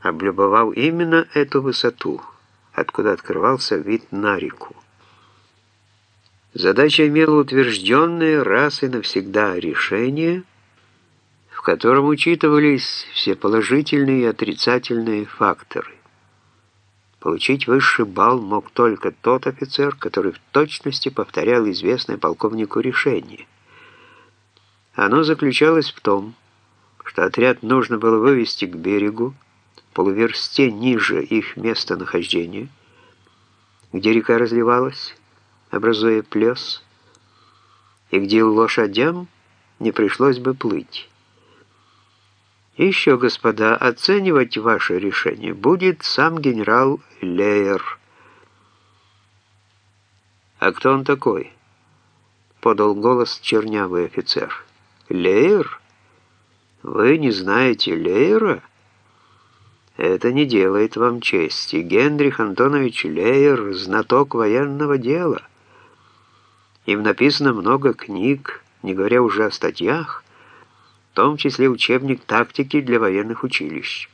облюбовал именно эту высоту, откуда открывался вид на реку. Задача имела утвержденное раз и навсегда решение, в котором учитывались все положительные и отрицательные факторы. Получить высший балл мог только тот офицер, который в точности повторял известное полковнику решение. Оно заключалось в том, что отряд нужно было вывести к берегу, полуверсте ниже их местонахождения, где река разливалась, образуя плес, и где лошадям не пришлось бы плыть. еще, господа, оценивать ваше решение будет сам генерал Лейер. «А кто он такой?» — подал голос чернявый офицер. «Лейер? Вы не знаете Лейера?» Это не делает вам чести. Генрих Антонович Лейер – знаток военного дела. Им написано много книг, не говоря уже о статьях, в том числе учебник тактики для военных училищ.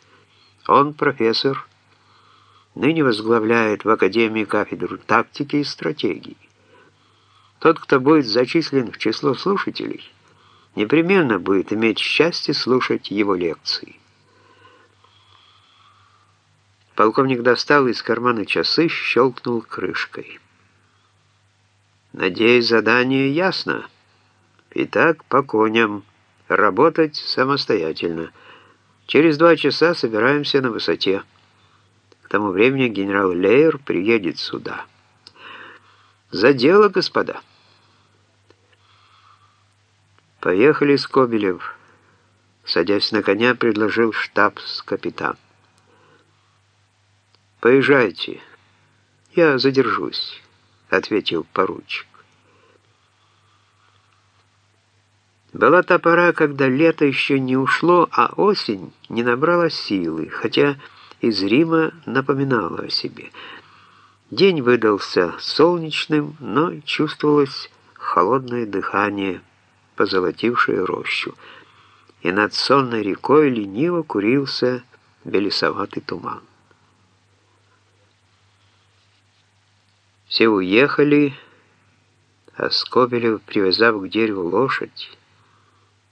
Он профессор, ныне возглавляет в Академии кафедру тактики и стратегии. Тот, кто будет зачислен в число слушателей, непременно будет иметь счастье слушать его лекции. Полковник достал из кармана часы, щелкнул крышкой. «Надеюсь, задание ясно. Итак, по коням. Работать самостоятельно. Через два часа собираемся на высоте. К тому времени генерал Лейер приедет сюда. За дело, господа!» «Поехали, Скобелев!» Садясь на коня, предложил штабс-капитан. «Поезжайте, я задержусь», — ответил поручик. Была та пора, когда лето еще не ушло, а осень не набрала силы, хотя из Рима напоминала о себе. День выдался солнечным, но чувствовалось холодное дыхание, позолотившее рощу, и над сонной рекой лениво курился белесоватый туман. Все уехали, а Скобелев, привязав к дереву лошадь,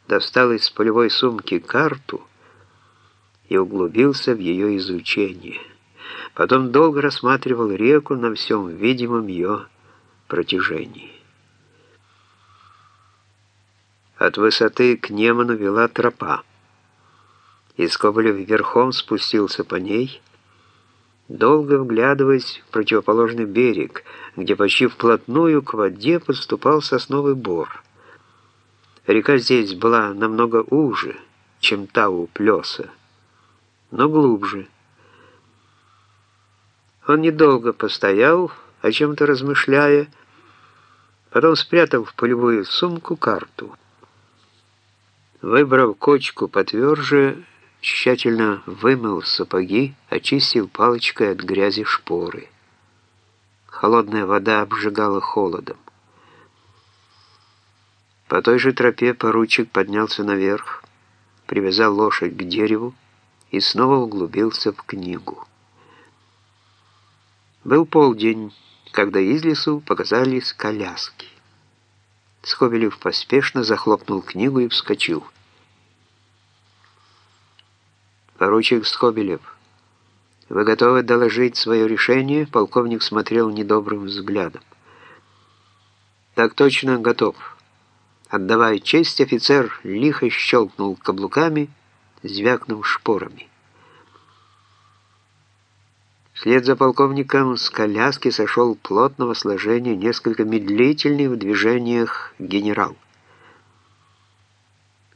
достал из полевой сумки карту и углубился в ее изучение. Потом долго рассматривал реку на всем видимом ее протяжении. От высоты к Неману вела тропа, и Скобелев верхом спустился по ней, долго вглядываясь в противоположный берег, где почти вплотную к воде подступал сосновый бор. Река здесь была намного уже, чем та у Плеса, но глубже. Он недолго постоял, о чем-то размышляя, потом спрятал в полевую сумку карту. Выбрав кочку потверже, тщательно вымыл сапоги, очистил палочкой от грязи шпоры. Холодная вода обжигала холодом. По той же тропе поручик поднялся наверх, привязал лошадь к дереву и снова углубился в книгу. Был полдень, когда из лесу показались коляски. Скобелев поспешно захлопнул книгу и вскочил. «Поручик Скобелев, вы готовы доложить свое решение?» Полковник смотрел недобрым взглядом. «Так точно готов». Отдавая честь, офицер лихо щелкнул каблуками, звякнув шпорами. Вслед за полковником с коляски сошел плотного сложения, несколько медлительный в движениях генерал.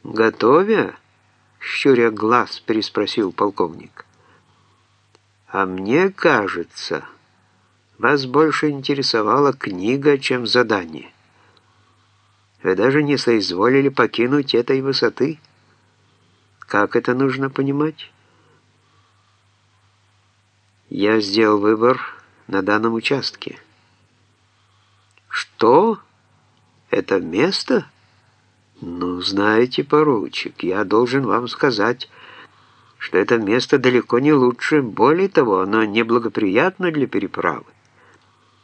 «Готовя?» Щуря глаз, переспросил полковник. «А мне кажется, вас больше интересовала книга, чем задание. Вы даже не соизволили покинуть этой высоты. Как это нужно понимать?» «Я сделал выбор на данном участке». «Что? Это место?» «Ну, знаете, поручик, я должен вам сказать, что это место далеко не лучше, более того, оно неблагоприятно для переправы.